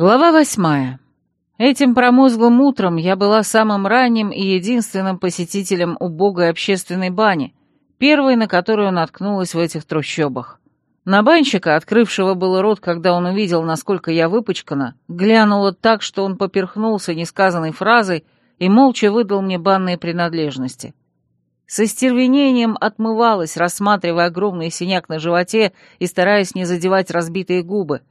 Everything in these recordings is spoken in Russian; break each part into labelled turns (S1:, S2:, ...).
S1: Глава восьмая. Этим промозглым утром я была самым ранним и единственным посетителем убогой общественной бани, первой, на которую наткнулась в этих трущобах. На банщика, открывшего было рот, когда он увидел, насколько я выпачкана, глянула так, что он поперхнулся несказанной фразой и молча выдал мне банные принадлежности. Со стервенением отмывалась, рассматривая огромный синяк на животе и стараясь не задевать разбитые губы —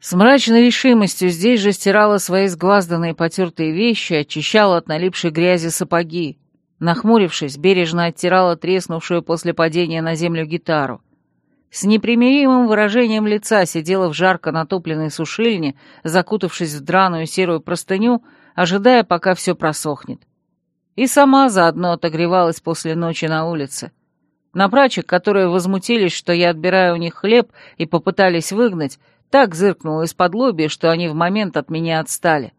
S1: с мрачной решимостью здесь же стирала свои сгвазданные потертые вещи, очищала от налипшей грязи сапоги. Нахмурившись, бережно оттирала треснувшую после падения на землю гитару. С непримиримым выражением лица сидела в жарко натопленной сушильне, закутавшись в драную серую простыню, ожидая, пока все просохнет. И сама заодно отогревалась после ночи на улице. На прачек, которые возмутились, что я отбираю у них хлеб и попытались выгнать, так зыркнула из-под лоби, что они в момент от меня отстали.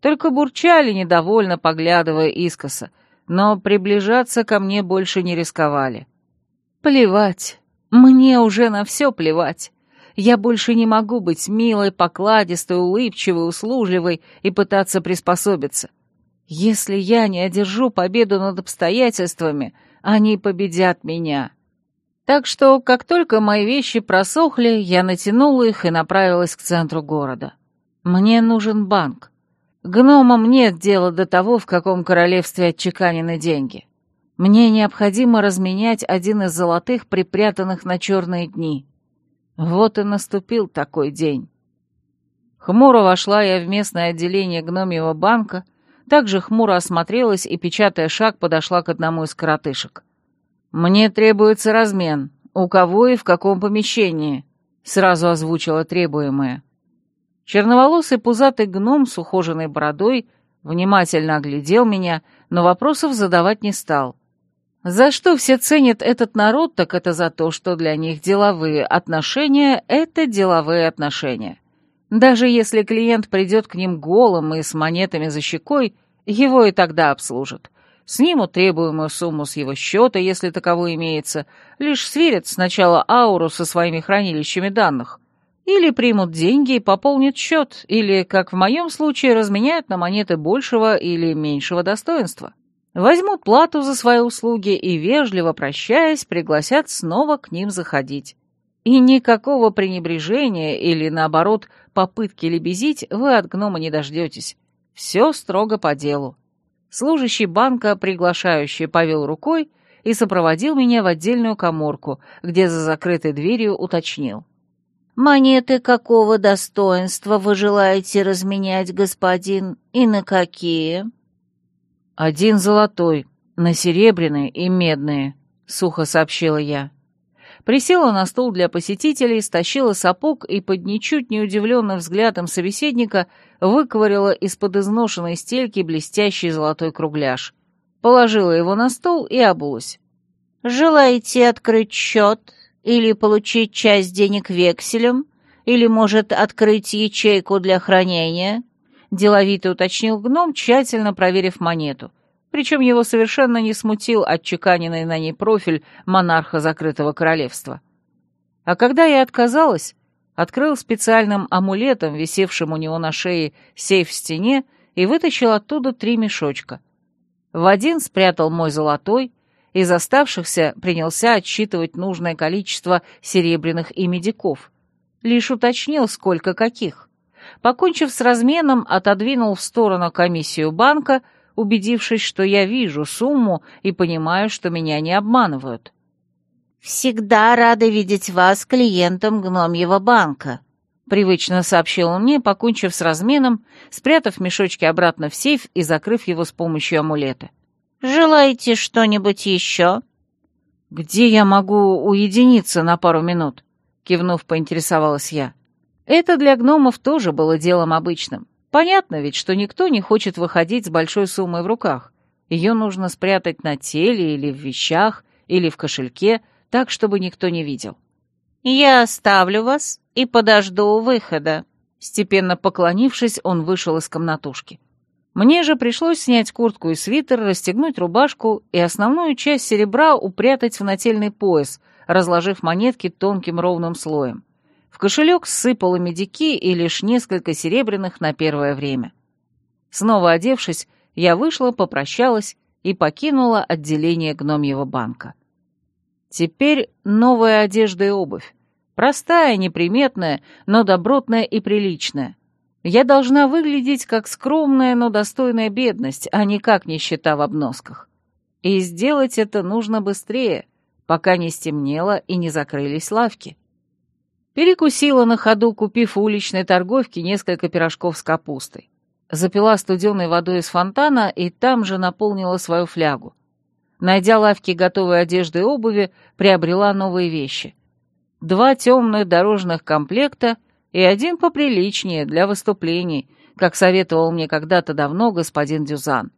S1: Только бурчали недовольно, поглядывая искоса, но приближаться ко мне больше не рисковали. Плевать. Мне уже на все плевать. Я больше не могу быть милой, покладистой, улыбчивой, услужливой и пытаться приспособиться. Если я не одержу победу над обстоятельствами, они победят меня. Так что, как только мои вещи просохли, я натянула их и направилась к центру города. Мне нужен банк. Гномам нет дела до того, в каком королевстве отчеканены деньги. Мне необходимо разменять один из золотых, припрятанных на черные дни. Вот и наступил такой день. Хмуро вошла я в местное отделение гномьего банка, также хмуро осмотрелась и, печатая шаг, подошла к одному из коротышек. «Мне требуется размен. У кого и в каком помещении?» — сразу озвучила требуемое. Черноволосый пузатый гном с ухоженной бородой внимательно оглядел меня, но вопросов задавать не стал. За что все ценят этот народ, так это за то, что для них деловые отношения — это деловые отношения. Даже если клиент придет к ним голым и с монетами за щекой, его и тогда обслужат снимут требуемую сумму с его счета, если таковой имеется, лишь сверят сначала ауру со своими хранилищами данных, или примут деньги и пополнят счет, или, как в моем случае, разменяют на монеты большего или меньшего достоинства. Возьмут плату за свои услуги и, вежливо прощаясь, пригласят снова к ним заходить. И никакого пренебрежения или, наоборот, попытки лебезить вы от гнома не дождетесь. Все строго по делу. Служащий банка, приглашающий, повел рукой и сопроводил меня в отдельную коморку, где за закрытой дверью уточнил. «Монеты какого достоинства вы желаете разменять, господин, и на какие?» «Один золотой, на серебряные и медные», — сухо сообщила я. Присела на стул для посетителей, стащила сапог и под ничуть не удивленным взглядом собеседника выковырила из-под изношенной стельки блестящий золотой кругляш. Положила его на стол и обулась. «Желаете открыть счет или получить часть денег векселем, или, может, открыть ячейку для хранения?» Деловито уточнил гном, тщательно проверив монету. Причем его совершенно не смутил отчеканенный на ней профиль монарха закрытого королевства. А когда я отказалась, открыл специальным амулетом, висевшим у него на шее, сейф в стене и вытащил оттуда три мешочка. В один спрятал мой золотой, из оставшихся принялся отсчитывать нужное количество серебряных и медиков. Лишь уточнил, сколько каких. Покончив с разменом, отодвинул в сторону комиссию банка, убедившись, что я вижу сумму и понимаю, что меня не обманывают. «Всегда рада видеть вас клиентом гномьего банка», — привычно сообщил он мне, покончив с разменом, спрятав мешочки обратно в сейф и закрыв его с помощью амулета. «Желаете что-нибудь еще?» «Где я могу уединиться на пару минут?» — кивнув, поинтересовалась я. Это для гномов тоже было делом обычным. Понятно ведь, что никто не хочет выходить с большой суммой в руках. Ее нужно спрятать на теле или в вещах, или в кошельке, так, чтобы никто не видел. «Я оставлю вас и подожду у выхода». Степенно поклонившись, он вышел из комнатушки. Мне же пришлось снять куртку и свитер, расстегнуть рубашку и основную часть серебра упрятать в нательный пояс, разложив монетки тонким ровным слоем. В кошелек сыпала медики и лишь несколько серебряных на первое время. Снова одевшись, я вышла, попрощалась и покинула отделение гномьего банка. Теперь новая одежда и обувь. Простая, неприметная, но добротная и приличная. Я должна выглядеть как скромная, но достойная бедность, а не как нищета в обносках. И сделать это нужно быстрее, пока не стемнело и не закрылись лавки. Перекусила на ходу, купив у уличной торговки несколько пирожков с капустой. Запила студеной водой из фонтана и там же наполнила свою флягу. Найдя лавки готовой одежды и обуви, приобрела новые вещи. Два темных дорожных комплекта и один поприличнее для выступлений, как советовал мне когда-то давно господин Дюзан.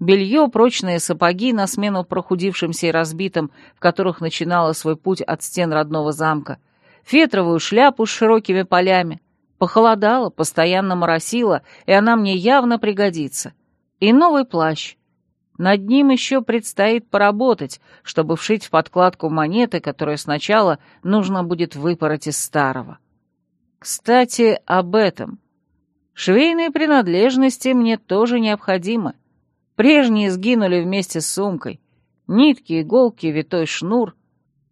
S1: Белье, прочные сапоги на смену прохудившимся и разбитым, в которых начинала свой путь от стен родного замка, фетровую шляпу с широкими полями. Похолодало, постоянно моросило, и она мне явно пригодится. И новый плащ. Над ним еще предстоит поработать, чтобы вшить в подкладку монеты, которые сначала нужно будет выпороть из старого. Кстати, об этом. Швейные принадлежности мне тоже необходимы. Прежние сгинули вместе с сумкой. Нитки, иголки, витой шнур.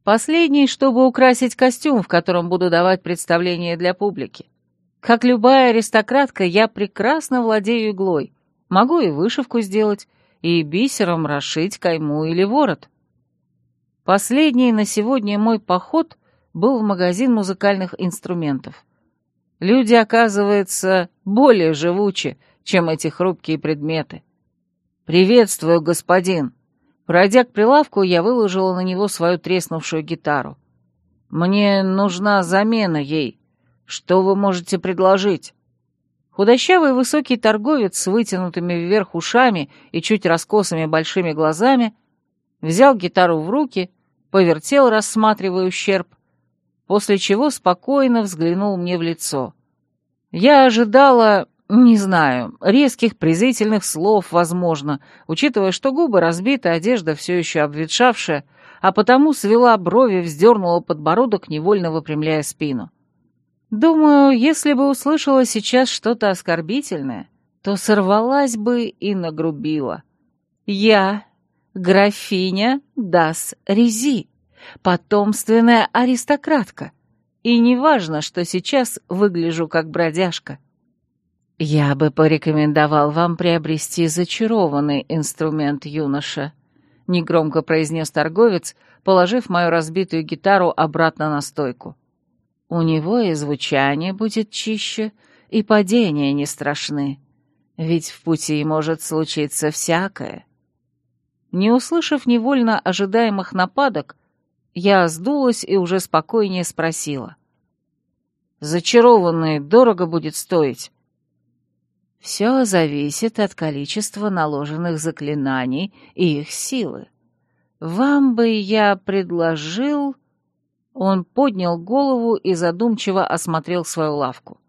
S1: Последний, чтобы украсить костюм, в котором буду давать представление для публики. Как любая аристократка, я прекрасно владею иглой. Могу и вышивку сделать, и бисером расшить кайму или ворот. Последний на сегодня мой поход был в магазин музыкальных инструментов. Люди, оказывается, более живучи, чем эти хрупкие предметы. «Приветствую, господин!» Пройдя к прилавку, я выложила на него свою треснувшую гитару. «Мне нужна замена ей. Что вы можете предложить?» Худощавый высокий торговец с вытянутыми вверх ушами и чуть раскосыми большими глазами взял гитару в руки, повертел, рассматривая ущерб, после чего спокойно взглянул мне в лицо. Я ожидала, не знаю, резких презрительных слов, возможно, учитывая, что губы разбиты, одежда все еще обветшавшая, а потому свела брови, вздернула подбородок, невольно выпрямляя спину. Думаю, если бы услышала сейчас что-то оскорбительное, то сорвалась бы и нагрубила. Я, графиня Дас Рези, потомственная аристократка, и неважно, что сейчас выгляжу как бродяжка. Я бы порекомендовал вам приобрести зачарованный инструмент, юноша, негромко произнес торговец, положив мою разбитую гитару обратно на стойку. У него и звучание будет чище, и падения не страшны, ведь в пути может случиться всякое. Не услышав невольно ожидаемых нападок, я сдулась и уже спокойнее спросила. «Зачарованные дорого будет стоить?» «Все зависит от количества наложенных заклинаний и их силы. Вам бы я предложил...» Он поднял голову и задумчиво осмотрел свою лавку.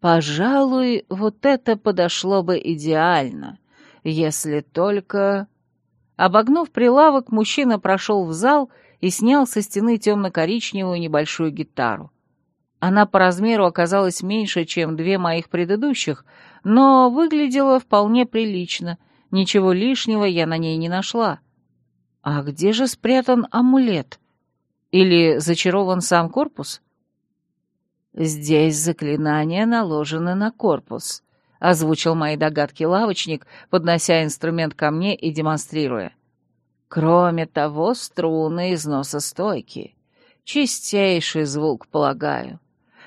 S1: «Пожалуй, вот это подошло бы идеально, если только...» Обогнув прилавок, мужчина прошел в зал и снял со стены темно-коричневую небольшую гитару. Она по размеру оказалась меньше, чем две моих предыдущих, но выглядела вполне прилично, ничего лишнего я на ней не нашла. А где же спрятан амулет? Или зачарован сам корпус? Здесь заклинания наложены на корпус, озвучил мои догадки лавочник, поднося инструмент ко мне и демонстрируя. Кроме того, струны износостойкие. Чистейший звук, полагаю.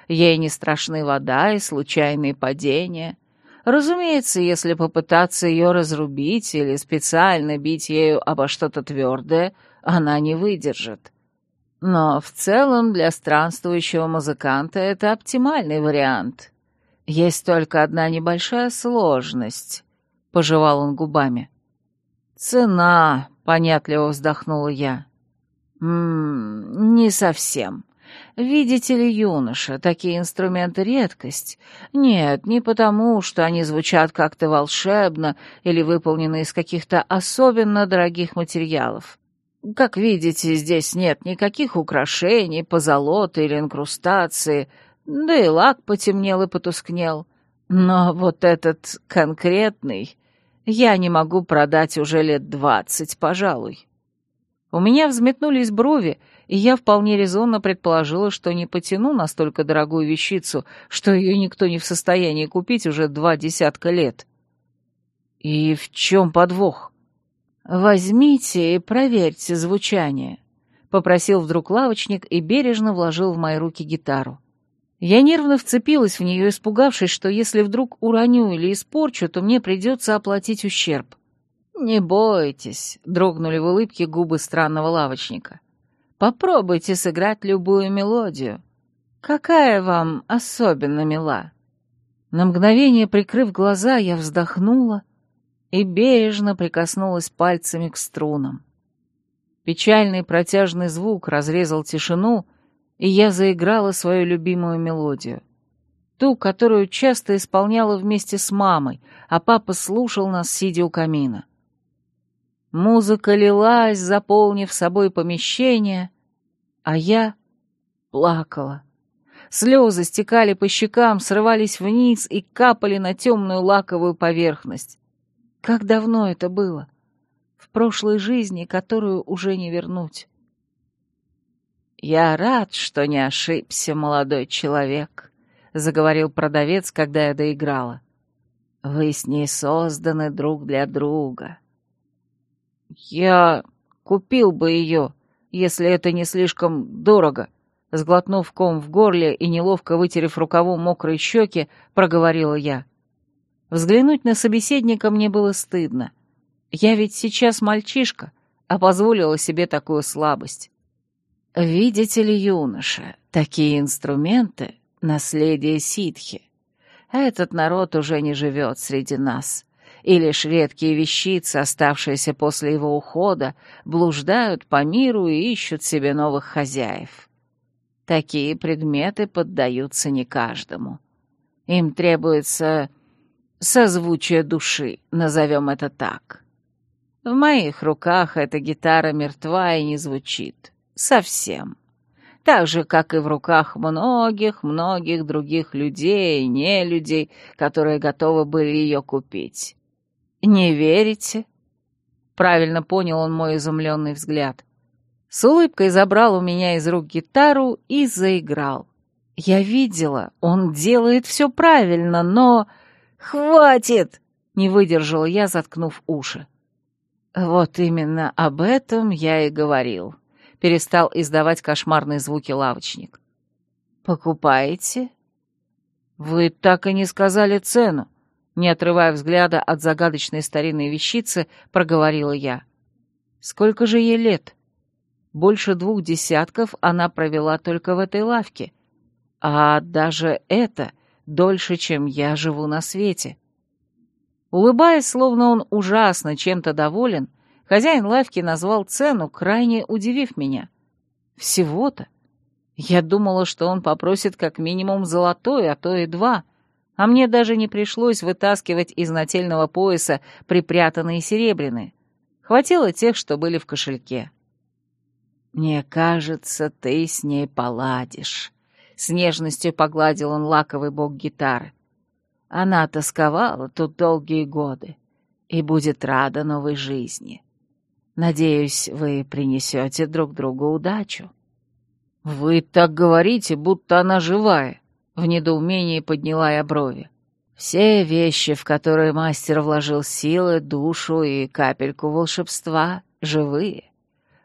S1: Ей не страшны вода и случайные падения. Разумеется, если попытаться ее разрубить или специально бить ею обо что-то твердое, она не выдержит. Но в целом для странствующего музыканта это оптимальный вариант. Есть только одна небольшая сложность, — пожевал он губами. Цена, понятливо вздохнула я. «Ммм, не совсем. Видите ли, юноша, такие инструменты — редкость. Нет, не потому, что они звучат как-то волшебно или выполнены из каких-то особенно дорогих материалов. Как видите, здесь нет никаких украшений, позолоты или инкрустации, да и лак потемнел и потускнел. Но вот этот конкретный я не могу продать уже лет двадцать, пожалуй. У меня взметнулись брови, и я вполне резонно предположила, что не потяну настолько дорогую вещицу, что ее никто не в состоянии купить уже два десятка лет. И в чем подвох? Возьмите и проверьте звучание, — попросил вдруг лавочник и бережно вложил в мои руки гитару. Я нервно вцепилась в нее, испугавшись, что если вдруг уроню или испорчу, то мне придется оплатить ущерб. «Не бойтесь», — дрогнули в улыбке губы странного лавочника. «Попробуйте сыграть любую мелодию. Какая вам особенно мила?» На мгновение, прикрыв глаза, я вздохнула и бережно прикоснулась пальцами к струнам. Печальный протяжный звук разрезал тишину, и я заиграла свою любимую мелодию. Ту, которую часто исполняла вместе с мамой, а папа слушал нас, сидя у камина. Музыка лилась, заполнив собой помещение, а я плакала. Слезы стекали по щекам, срывались вниз и капали на темную лаковую поверхность. Как давно это было? В прошлой жизни, которую уже не вернуть. «Я рад, что не ошибся, молодой человек», — заговорил продавец, когда я доиграла. «Вы с ней созданы друг для друга. «Я купил бы ее, если это не слишком дорого», — сглотнув ком в горле и неловко вытерев рукавом мокрые щеки, проговорила я. Взглянуть на собеседника мне было стыдно. Я ведь сейчас мальчишка, а позволила себе такую слабость. «Видите ли, юноша, такие инструменты — наследие ситхи. Этот народ уже не живет среди нас и лишь редкие вещицы, оставшиеся после его ухода, блуждают по миру и ищут себе новых хозяев. Такие предметы поддаются не каждому. Им требуется созвучие души, назовем это так. В моих руках эта гитара мертва и не звучит. Совсем. Так же, как и в руках многих-многих других людей, не людей, которые готовы были ее купить. «Не верите?» Правильно понял он мой изумленный взгляд. С улыбкой забрал у меня из рук гитару и заиграл. Я видела, он делает все правильно, но... «Хватит!» — не выдержала я, заткнув уши. «Вот именно об этом я и говорил», — перестал издавать кошмарные звуки лавочник. «Покупаете?» «Вы так и не сказали цену», не отрывая взгляда от загадочной старинной вещицы, проговорила я. «Сколько же ей лет?» Больше двух десятков она провела только в этой лавке. А даже это дольше, чем я живу на свете. Улыбаясь, словно он ужасно чем-то доволен, хозяин лавки назвал цену, крайне удивив меня. Всего-то. Я думала, что он попросит как минимум золотой, а то и два — а мне даже не пришлось вытаскивать из нательного пояса припрятанные серебряные. Хватило тех, что были в кошельке. «Мне кажется, ты с ней поладишь», — с нежностью погладил он лаковый бок гитары. «Она тосковала тут долгие годы и будет рада новой жизни. Надеюсь, вы принесете друг другу удачу». «Вы так говорите, будто она живая», в недоумении подняла я брови. Все вещи, в которые мастер вложил силы, душу и капельку волшебства, живые.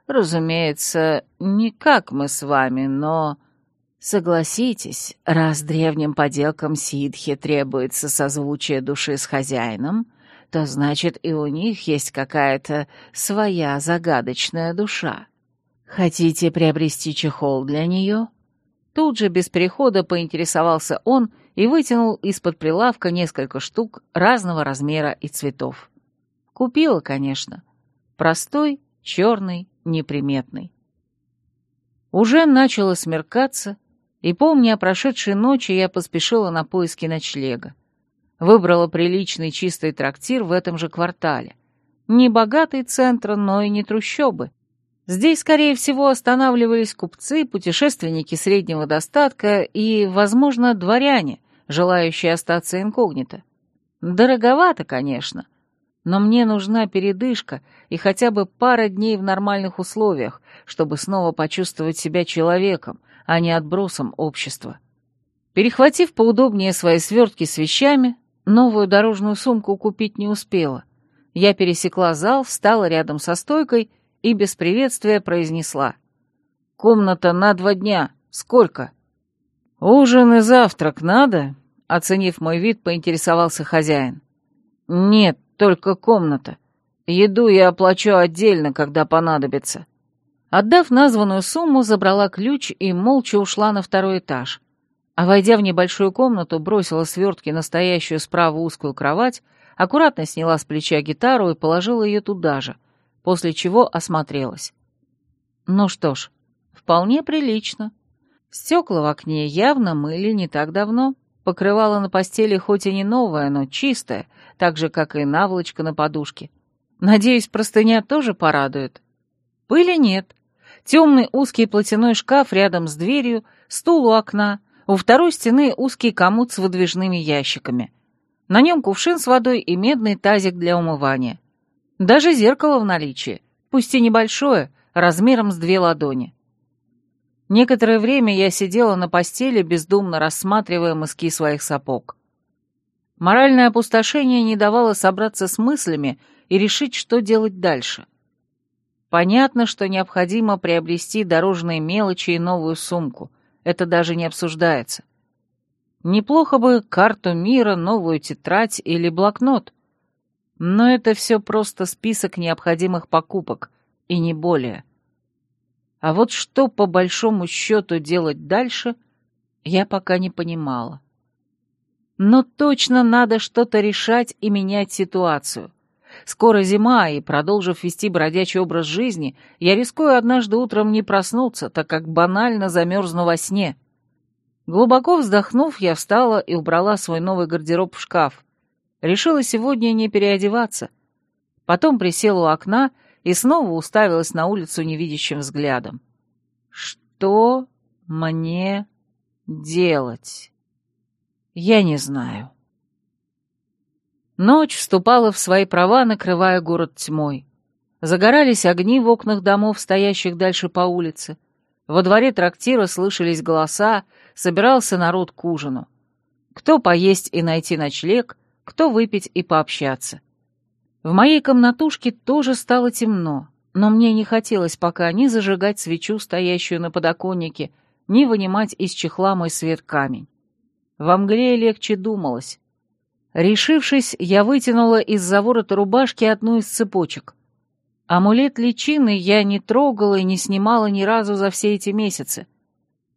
S1: Разумеется, не как мы с вами, но... Согласитесь, раз древним поделкам ситхи требуется созвучие души с хозяином, то значит и у них есть какая-то своя загадочная душа. Хотите приобрести чехол для нее? Тут же без перехода поинтересовался он и вытянул из-под прилавка несколько штук разного размера и цветов. Купила, конечно. Простой, черный, неприметный. Уже начало смеркаться, и, помня о прошедшей ночи, я поспешила на поиски ночлега. Выбрала приличный чистый трактир в этом же квартале. Не богатый центр, но и не трущобы. Здесь, скорее всего, останавливались купцы, путешественники среднего достатка и, возможно, дворяне, желающие остаться инкогнито. Дороговато, конечно, но мне нужна передышка и хотя бы пара дней в нормальных условиях, чтобы снова почувствовать себя человеком, а не отбросом общества. Перехватив поудобнее свои свертки с вещами, новую дорожную сумку купить не успела. Я пересекла зал, встала рядом со стойкой — и без приветствия произнесла. «Комната на два дня. Сколько?» «Ужин и завтрак надо?» — оценив мой вид, поинтересовался хозяин. «Нет, только комната. Еду я оплачу отдельно, когда понадобится». Отдав названную сумму, забрала ключ и молча ушла на второй этаж. А войдя в небольшую комнату, бросила свертки на стоящую справа узкую кровать, аккуратно сняла с плеча гитару и положила ее туда же, после чего осмотрелась. Ну что ж, вполне прилично. Стекла в окне явно мыли не так давно. Покрывало на постели хоть и не новое, но чистое, так же, как и наволочка на подушке. Надеюсь, простыня тоже порадует. Пыли нет. Темный узкий платяной шкаф рядом с дверью, стул у окна, у второй стены узкий комод с выдвижными ящиками. На нем кувшин с водой и медный тазик для умывания. Даже зеркало в наличии, пусть и небольшое, размером с две ладони. Некоторое время я сидела на постели, бездумно рассматривая мыски своих сапог. Моральное опустошение не давало собраться с мыслями и решить, что делать дальше. Понятно, что необходимо приобрести дорожные мелочи и новую сумку. Это даже не обсуждается. Неплохо бы карту мира, новую тетрадь или блокнот — но это все просто список необходимых покупок, и не более. А вот что по большому счету делать дальше, я пока не понимала. Но точно надо что-то решать и менять ситуацию. Скоро зима, и, продолжив вести бродячий образ жизни, я рискую однажды утром не проснуться, так как банально замерзну во сне. Глубоко вздохнув, я встала и убрала свой новый гардероб в шкаф. Решила сегодня не переодеваться. Потом присела у окна и снова уставилась на улицу невидящим взглядом. Что мне делать? Я не знаю. Ночь вступала в свои права, накрывая город тьмой. Загорались огни в окнах домов, стоящих дальше по улице. Во дворе трактира слышались голоса, собирался народ к ужину. Кто поесть и найти ночлег, кто выпить и пообщаться. В моей комнатушке тоже стало темно, но мне не хотелось пока ни зажигать свечу, стоящую на подоконнике, ни вынимать из чехла мой свет камень. Во мгле легче думалось. Решившись, я вытянула из-за ворота рубашки одну из цепочек. Амулет личины я не трогала и не снимала ни разу за все эти месяцы.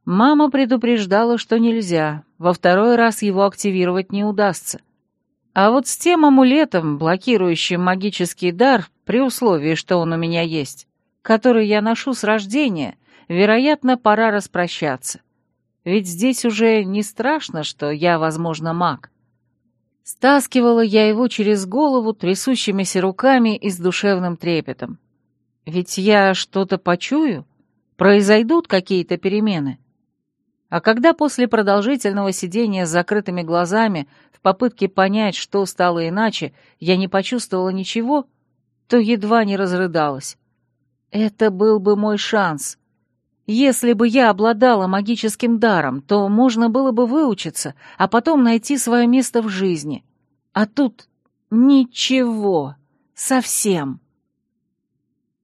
S1: Мама предупреждала, что нельзя, во второй раз его активировать не удастся. А вот с тем амулетом, блокирующим магический дар, при условии, что он у меня есть, который я ношу с рождения, вероятно, пора распрощаться. Ведь здесь уже не страшно, что я, возможно, маг. Стаскивала я его через голову трясущимися руками и с душевным трепетом. Ведь я что-то почую, произойдут какие-то перемены. А когда после продолжительного сидения с закрытыми глазами в попытке понять, что стало иначе, я не почувствовала ничего, то едва не разрыдалась. Это был бы мой шанс. Если бы я обладала магическим даром, то можно было бы выучиться, а потом найти свое место в жизни. А тут ничего. Совсем.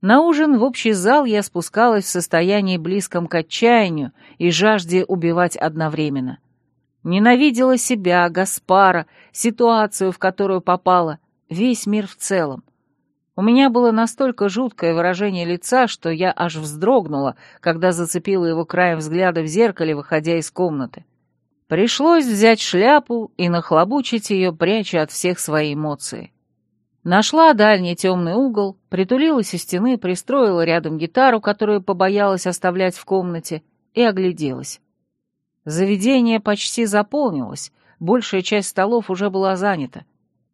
S1: На ужин в общий зал я спускалась в состоянии близком к отчаянию и жажде убивать одновременно. Ненавидела себя, Гаспара, ситуацию, в которую попала, весь мир в целом. У меня было настолько жуткое выражение лица, что я аж вздрогнула, когда зацепила его краем взгляда в зеркале, выходя из комнаты. Пришлось взять шляпу и нахлобучить ее, пряча от всех свои эмоции. Нашла дальний темный угол, притулилась у стены, пристроила рядом гитару, которую побоялась оставлять в комнате, и огляделась. Заведение почти заполнилось, большая часть столов уже была занята.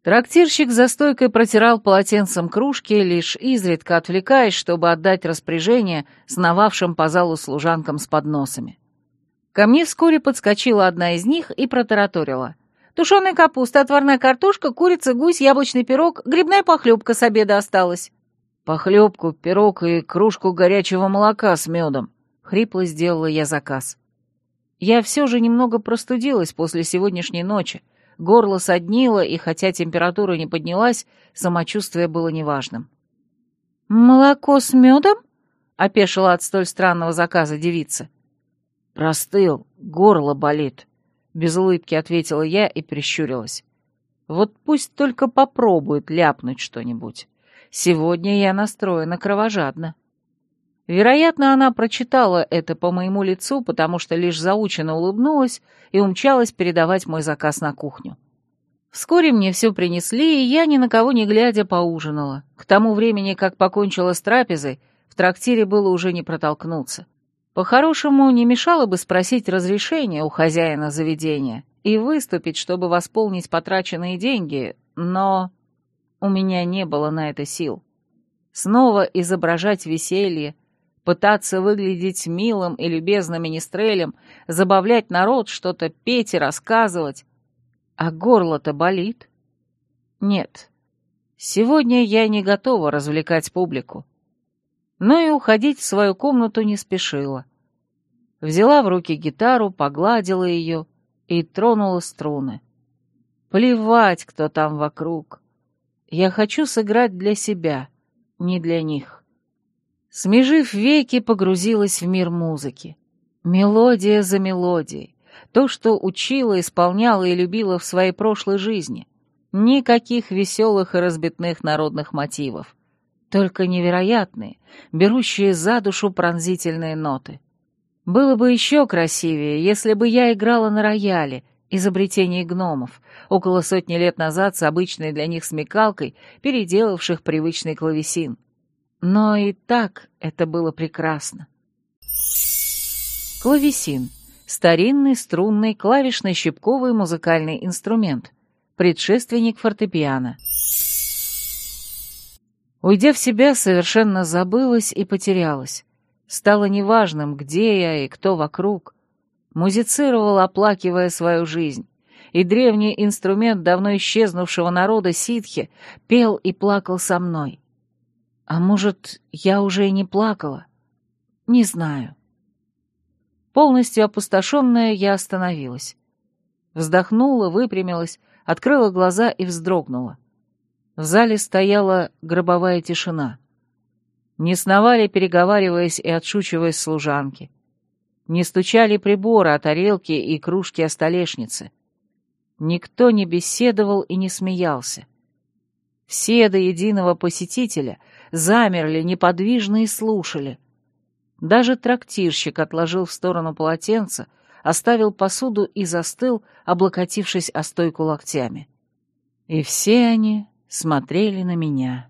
S1: Трактирщик за стойкой протирал полотенцем кружки, лишь изредка отвлекаясь, чтобы отдать распоряжение сновавшим по залу служанкам с подносами. Ко мне вскоре подскочила одна из них и протараторила. «Тушеная капуста, отварная картошка, курица, гусь, яблочный пирог, грибная похлебка с обеда осталась». «Похлебку, пирог и кружку горячего молока с медом», — хрипло сделала я заказ. Я все же немного простудилась после сегодняшней ночи, горло соднило, и хотя температура не поднялась, самочувствие было неважным. «Молоко с медом?» — опешила от столь странного заказа девица. «Простыл, горло болит», — без улыбки ответила я и прищурилась. «Вот пусть только попробует ляпнуть что-нибудь. Сегодня я настроена кровожадно». Вероятно, она прочитала это по моему лицу, потому что лишь заученно улыбнулась и умчалась передавать мой заказ на кухню. Вскоре мне все принесли, и я, ни на кого не глядя, поужинала. К тому времени, как покончила с трапезой, в трактире было уже не протолкнуться. По-хорошему, не мешало бы спросить разрешения у хозяина заведения и выступить, чтобы восполнить потраченные деньги, но у меня не было на это сил. Снова изображать веселье, пытаться выглядеть милым и любезным министрелем, забавлять народ, что-то петь и рассказывать. А горло-то болит. Нет, сегодня я не готова развлекать публику. Но и уходить в свою комнату не спешила. Взяла в руки гитару, погладила ее и тронула струны. Плевать, кто там вокруг. Я хочу сыграть для себя, не для них. Смежив веки, погрузилась в мир музыки. Мелодия за мелодией. То, что учила, исполняла и любила в своей прошлой жизни. Никаких веселых и разбитных народных мотивов. Только невероятные, берущие за душу пронзительные ноты. Было бы еще красивее, если бы я играла на рояле, изобретении гномов, около сотни лет назад с обычной для них смекалкой, переделавших привычный клавесин. Но и так это было прекрасно. Клавесин — старинный струнный клавишный щипковый музыкальный инструмент, предшественник фортепиано. Уйдя в себя, совершенно забылась и потерялась. Стало неважным, где я и кто вокруг. Музицировал, оплакивая свою жизнь. И древний инструмент давно исчезнувшего народа ситхи пел и плакал со мной. А может, я уже и не плакала? Не знаю. Полностью опустошенная, я остановилась. Вздохнула, выпрямилась, открыла глаза и вздрогнула. В зале стояла гробовая тишина. Не сновали, переговариваясь и отшучиваясь служанки. Не стучали приборы о тарелки и кружки о столешнице. Никто не беседовал и не смеялся. Все до единого посетителя замерли неподвижно и слушали. Даже трактирщик отложил в сторону полотенца, оставил посуду и застыл, облокотившись о стойку локтями. И все они смотрели на меня.